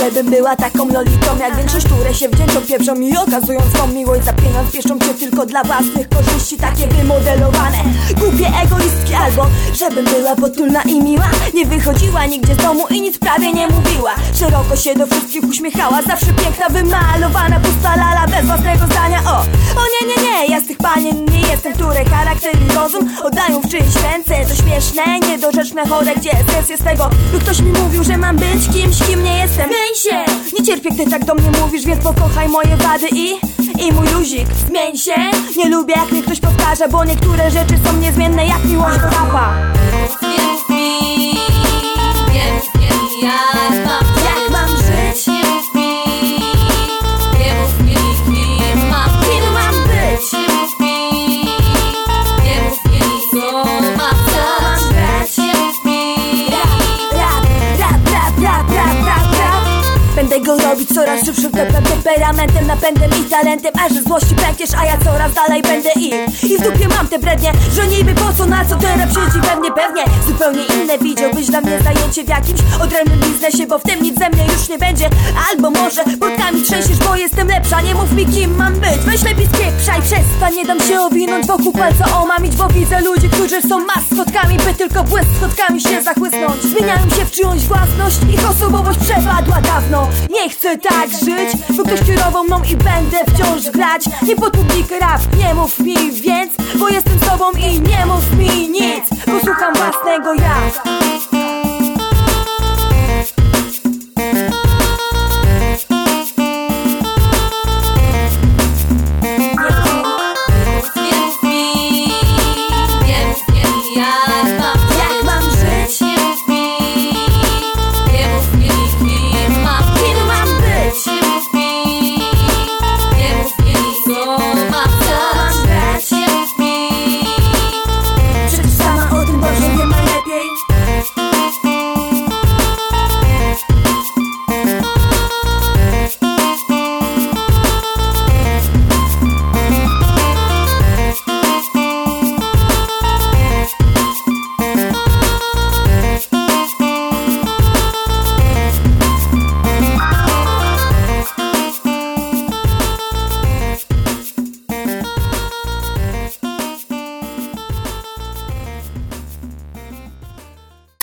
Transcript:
żebym była taką lolitą Jak większość, które się wdzięczą pieprzą mi Okazują swą miłość za pieniądz Pieszczą cię tylko dla własnych korzyści Takie wymodelowane. Głupie egoistki albo żebym była potulna i miła. Nie wychodziła nigdzie z domu i nic prawie nie mówiła. Szeroko się do wszystkich uśmiechała Zawsze piękna, wymalowana, pusta lala Bez własnego zdania, o O nie, nie, nie, ja z tych panien nie jestem Które charakter i rozum oddają w czyjeś ręce. To śmieszne, niedorzeczne, chore Gdzie sens jest tego, by ktoś mi mówił, że mam być kimś, kim nie jestem Zmień się! Nie cierpię, gdy tak do mnie mówisz, więc pokochaj moje wady i... I mój luzik, zmień się! Nie lubię jak mi ktoś powtarza, bo niektóre rzeczy są niezmienne jak miłość do rapa. Mów Będę go robić coraz szybszym tempem Temperamentem, napędem i talentem Aż ze złości pękiesz, a ja coraz dalej będę i I w dupie mam te brednie Że niby po co, na co ten rap siedzi we mnie? Pewnie Zupełnie inne widziałbyś dla mnie zajęcie w jakimś odrębnym biznesie Bo w tym nic ze mnie już nie będzie. Albo może płotkami trzęsiesz, bo jestem lepsza Nie mów mi kim mam być. Weź lepiej spieprzaj, przestań Nie dam się owinąć wokół palca omamić Bo widzę ludzi, którzy są maskotkami By tylko błyskotkami się zachłysnąć. Zmieniają się w czyjąś własność Ich osobowość przepadła dawno Nie chcę tak żyć Bo ktoś kierował mną i będę wciąż grać. Nie pod publikę rap, nie mów mi więc Bo jestem sobą i nie mów mi nic. Bo słucham własnego ja